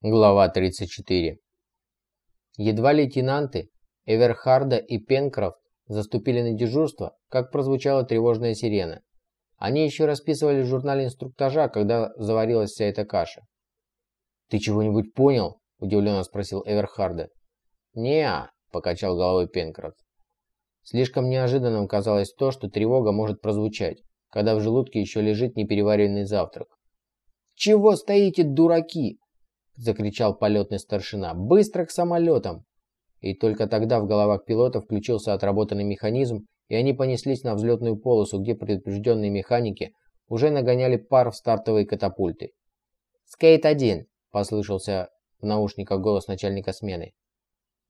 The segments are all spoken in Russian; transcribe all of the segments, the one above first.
Глава 34. Едва лейтенанты Эверхарда и Пенкрофт заступили на дежурство, как прозвучала тревожная сирена. Они еще расписывали в журнале инструктажа, когда заварилась вся эта каша. «Ты чего-нибудь понял?» – удивленно спросил Эверхарда. «Не-а», покачал головой Пенкрофт. Слишком неожиданным казалось то, что тревога может прозвучать, когда в желудке еще лежит непереваренный завтрак. «Чего стоите, дураки?» Закричал полетный старшина. «Быстро к самолетам!» И только тогда в головах пилотов включился отработанный механизм, и они понеслись на взлетную полосу, где предупрежденные механики уже нагоняли пар в стартовые катапульты. «Скейт-1!» – послышался в наушниках голос начальника смены.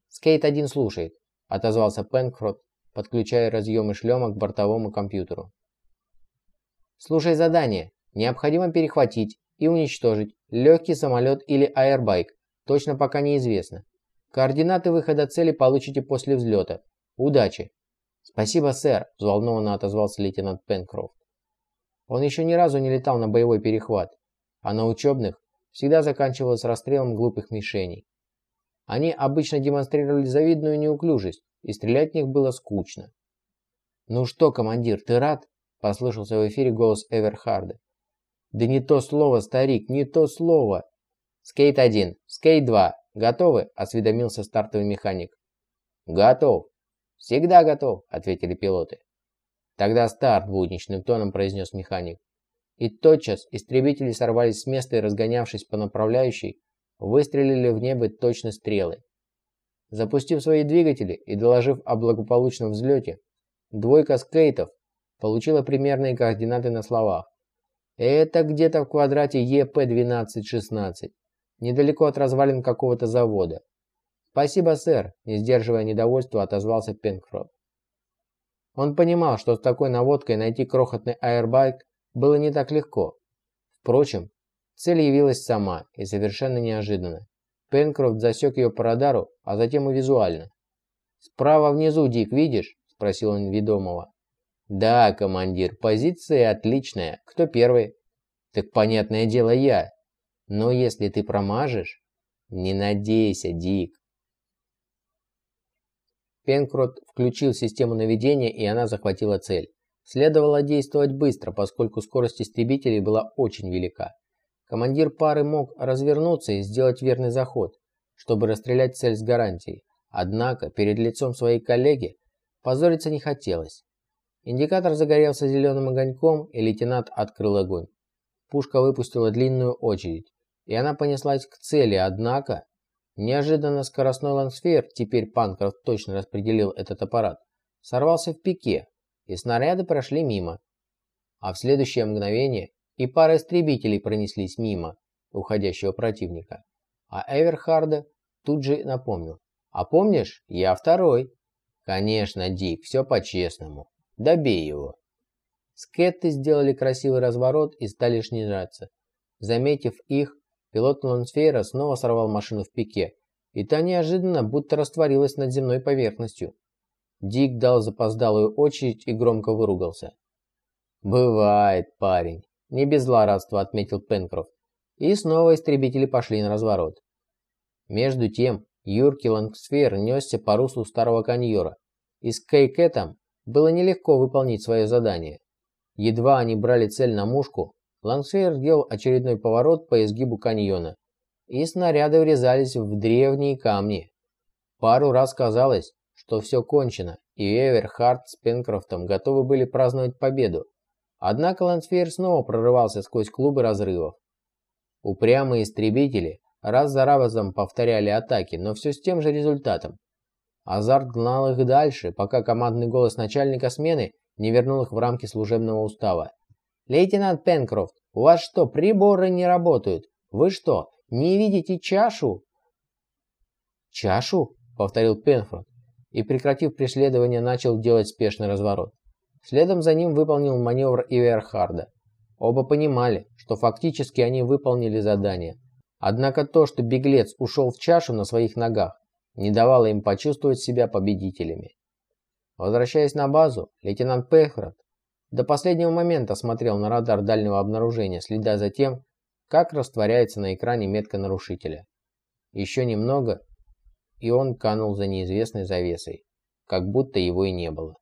«Скейт-1 слушает», – отозвался Пенкрот, подключая разъемы шлема к бортовому компьютеру. «Слушай задание. Необходимо перехватить, и уничтожить легкий самолет или аэрбайк, точно пока неизвестно. Координаты выхода цели получите после взлета. Удачи!» «Спасибо, сэр», – взволнованно отозвался лейтенант Пенкрофт. Он еще ни разу не летал на боевой перехват, а на учебных всегда заканчивалось расстрелом глупых мишеней. Они обычно демонстрировали завидную неуклюжесть, и стрелять в них было скучно. «Ну что, командир, ты рад?» – послышался в эфире голос Эверхарда. Да не то слово, старик, не то слово. Скейт 1, скейт 2. Готовы? Осведомился стартовый механик. Готов. Всегда готов, ответили пилоты. Тогда старт, будничным тоном произнес механик. И тотчас истребители сорвались с места и, разгонявшись по направляющей, выстрелили в небо точно стрелы. Запустив свои двигатели и доложив о благополучном взлете, двойка скейтов получила примерные координаты на словах. Это где-то в квадрате ЕП-1216, недалеко от развалин какого-то завода. Спасибо, сэр, не сдерживая недовольства, отозвался Пенкрофт. Он понимал, что с такой наводкой найти крохотный аэрбайк было не так легко. Впрочем, цель явилась сама и совершенно неожиданно. Пенкрофт засек ее по радару, а затем и визуально. «Справа внизу, Дик, видишь?» – спросил он ведомого. «Да, командир, позиция отличная. Кто первый?» «Так понятное дело я. Но если ты промажешь...» «Не надейся, Дик». Пенкрот включил систему наведения, и она захватила цель. Следовало действовать быстро, поскольку скорость истребителей была очень велика. Командир пары мог развернуться и сделать верный заход, чтобы расстрелять цель с гарантией. Однако перед лицом своей коллеги позориться не хотелось. Индикатор загорелся зеленым огоньком, и лейтенант открыл огонь. Пушка выпустила длинную очередь, и она понеслась к цели, однако... Неожиданно скоростной лансфер, теперь Панкрофт точно распределил этот аппарат, сорвался в пике, и снаряды прошли мимо. А в следующее мгновение и пара истребителей пронеслись мимо уходящего противника. А Эверхарда тут же напомнил. «А помнишь, я второй». «Конечно, Дик, все по-честному». Добей его. Скетты сделали красивый разворот и стали снижаться. Заметив их, пилот Лансфейра снова сорвал машину в пике, и та неожиданно будто растворилась над земной поверхностью. Дик дал запоздалую очередь и громко выругался. «Бывает, парень», – не без злорадства отметил Пенкрофт. И снова истребители пошли на разворот. Между тем, юркий Лангсфер несся по руслу старого каньора, и с Кейкетом было нелегко выполнить свое задание. Едва они брали цель на мушку, Лансфейр сделал очередной поворот по изгибу каньона, и снаряды врезались в древние камни. Пару раз казалось, что все кончено, и Эверхард с Пенкрофтом готовы были праздновать победу. Однако Лансфейр снова прорывался сквозь клубы разрывов. Упрямые истребители раз за разом повторяли атаки, но все с тем же результатом. Азарт гнал их дальше, пока командный голос начальника смены не вернул их в рамки служебного устава. «Лейтенант Пенкрофт, у вас что, приборы не работают? Вы что, не видите чашу?» «Чашу?» — повторил Пенкрофт и, прекратив преследование, начал делать спешный разворот. Следом за ним выполнил маневр Иверхарда. Оба понимали, что фактически они выполнили задание. Однако то, что беглец ушел в чашу на своих ногах, не давало им почувствовать себя победителями. Возвращаясь на базу, лейтенант Пехрот до последнего момента смотрел на радар дальнего обнаружения, следя за тем, как растворяется на экране метка нарушителя. Еще немного, и он канул за неизвестной завесой, как будто его и не было.